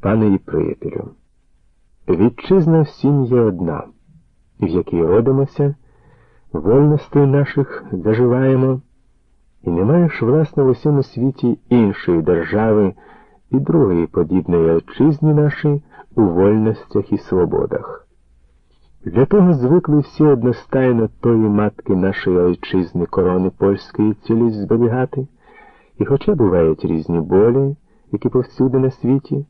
пане і приятелю. Вітчизна всім є одна, в якій родимося, вольностей наших заживаємо, і немає ж, власне, в усьому світі іншої держави і другої подібної отчизні нашій у вольностях і свободах. Для того звикли всі одностайно тої матки нашої ойчизни корони польської цілість зберігати, і хоча бувають різні болі, які повсюди на світі,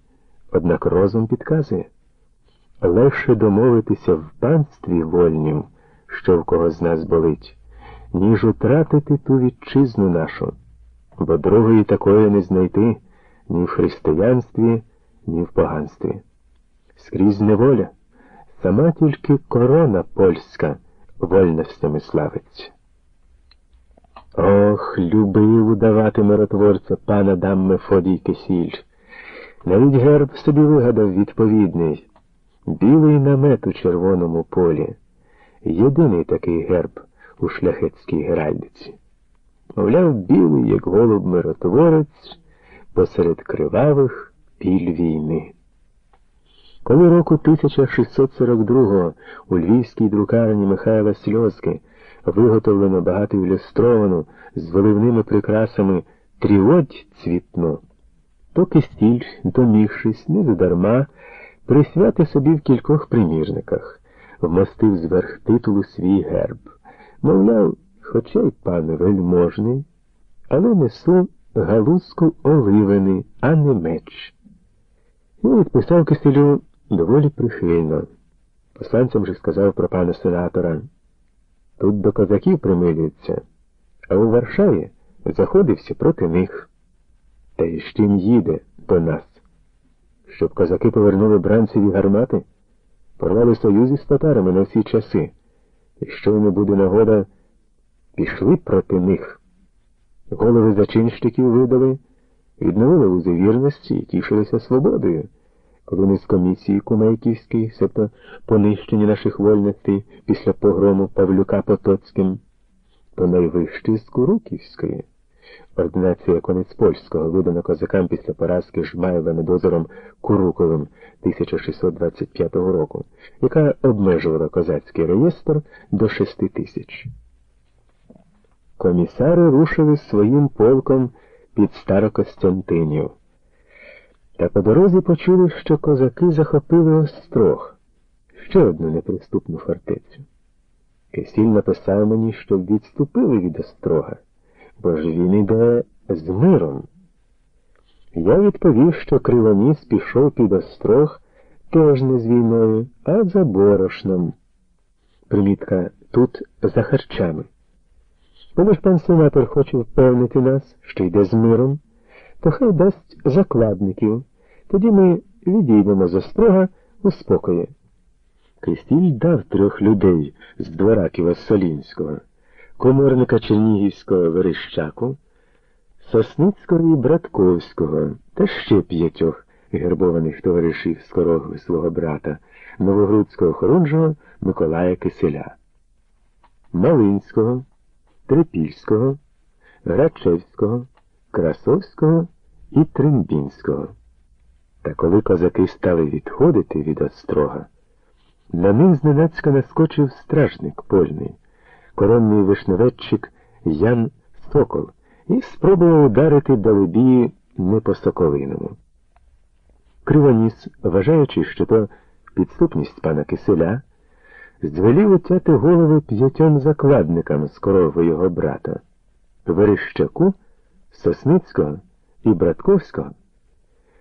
однак розум підказує легше домовитися в панстві вольнім, що в кого з нас болить, ніж утратити ту вітчизну нашу, бо другої такої не знайти ні в християнстві, ні в поганстві. Скрізь неволя, сама тільки корона польська вольностями славиться. Ох, любив удавати миротворця пана дам Мефодій Кисіль. Навіть герб собі вигадав відповідний білий намет у червоному полі. Єдиний такий герб у шляхетській геральдиці. Мовляв, білий, як голуб миротворець, посеред кривавих піль війни. Коли року 1642-го у львівській друкарні Михайла Сльозки виготовлено багато ілюстровану з виливними прикрасами тріводь цвітну, то Кистіль, домігшись, не задарма, присвяти собі в кількох примірниках, вмостив зверх титулу свій герб. Мовляв, хоча й пан вельможний, але несу галузку оливини, а не меч. І відписав киселю доволі прихильно. Посланцям же сказав про пана сенатора. Тут до козаків примилюються, а у Варшаві заходився проти них. Та й з чим їде до нас? Щоб козаки повернули бранцеві гармати, порвали союзі з татарами на всі часи, і що не буде нагода, пішли проти них. Голови зачинщиків видали, відновили узи вірності і тішилися свободою коли ми з комісії Кумейківської, себто понищення наших вольностей після погрому Павлюка Потоцьким, то найвищий з Куруківської. Ординація конець польського видана козакам після поразки Жмаєва над озером Куруковим 1625 року, яка обмежувала козацький реєстр до 6 тисяч. Комісари рушили своїм полком під Старокостянтинів. Та по дорозі почули, що козаки захопили острог, ще одну неприступну фортецю. Кисіль написав мені, щоб відступили від острога, бо ж він іде з миром. Я відповів, що Кривоніс пішов під острог теж не з війною, а за борошном. Примітка тут за харчами. Коли ж пан сенатор хоче впевнити нас, що йде з миром, то хай дасть закладників. Тоді ми відійдемо з острога у спокої. Кистіль дав трьох людей з двора Ківасолінського, коморника Чернігівського Верещаку, Сосницького і Братковського та ще п'ятьох гербованих товаришів скорогви свого брата, новогрудського хорунжого Миколая Киселя, Малинського, Трипільського, Грачевського, Красовського і Трембінського. Та коли козаки стали відходити від острога, на них зненацька наскочив стражник польний, коронний вишневеччик Ян Сокол, і спробував ударити далебії не по соколиному. Кривоніс, вважаючи, що то підступність пана Киселя, звелів утяти голови п'ятьом закладникам з корови його брата Верещаку, Сосницького і Братковського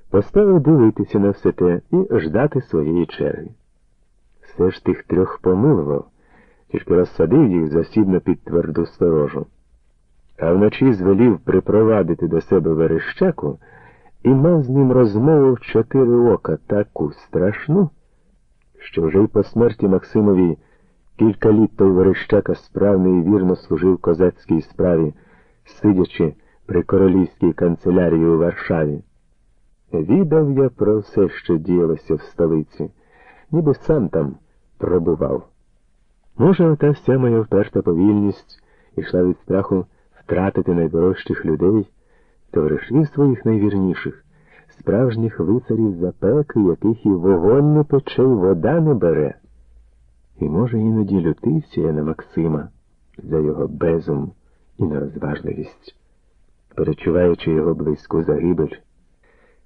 поставив дивитися на все те і ждати своєї черги. Все ж тих трьох помилував, тільки розсадив їх засідно під тверду сторожу, а вночі звелів припровадити до себе верещаку і мав з ним розмову в чотири ока таку страшну, що вже й по смерті Максимові кілька літ той верещака справно і вірно служив козацькій справі, сидячи при королівській канцелярії у Варшаві. Відав я про все, що діялося в столиці, ніби сам там пробував. Може, ота вся моя вперта повільність ішла від страху втратити найдорожчих людей, товаришів своїх найвірніших, справжніх лицарів запеки, яких і вогонь не пече, й вода не бере. І, може, іноді лютився я на Максима за його безум і нерозважливість, перечуваючи його близьку загибель.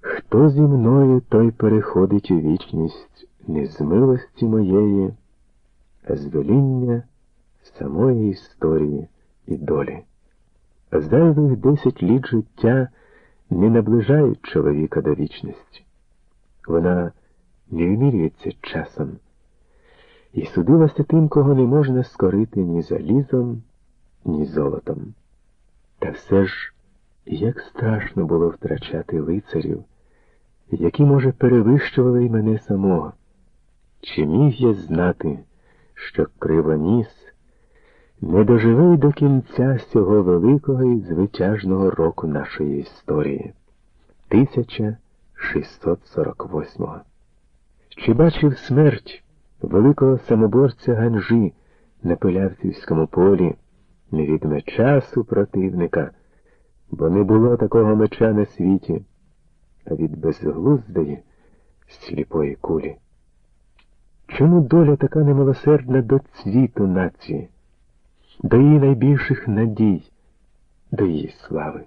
Хто зі мною, той переходить у вічність не з милості моєї, а з веління самої історії і долі. Зайвих десять літ життя не наближають чоловіка до вічності. Вона не вимірюється часом і судилася тим, кого не можна скорити ні залізом, ні золотом. Та все ж, як страшно було втрачати лицарів, які, може, перевищували й мене самого. Чи міг я знати, що кривоніс не доживе до кінця цього великого і звитяжного року нашої історії 1648-го? Чи бачив смерть великого самоборця Ганжі на Пилявцівському полі не від меча супротивника, бо не було такого меча на світі, а від безглуздої сліпої кулі? Чому доля така немилосердна до цвіту нації, до її найбільших надій, до її слави?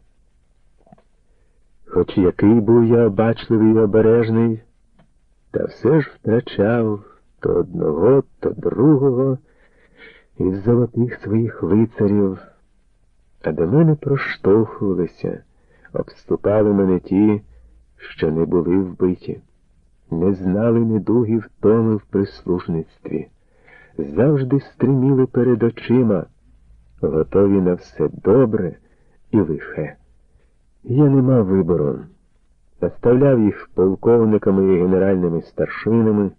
Хоч який був я обачливий і обережний, та все ж втрачав то одного, то другого із золотих своїх лицарів, а до мене проштовхувалися, обступали мене ті, що не були вбиті не знали недуги втоми в прислужництві, завжди стриміли перед очима, готові на все добре і лихе. Я не мав вибору, наставляв їх полковниками і генеральними старшинами.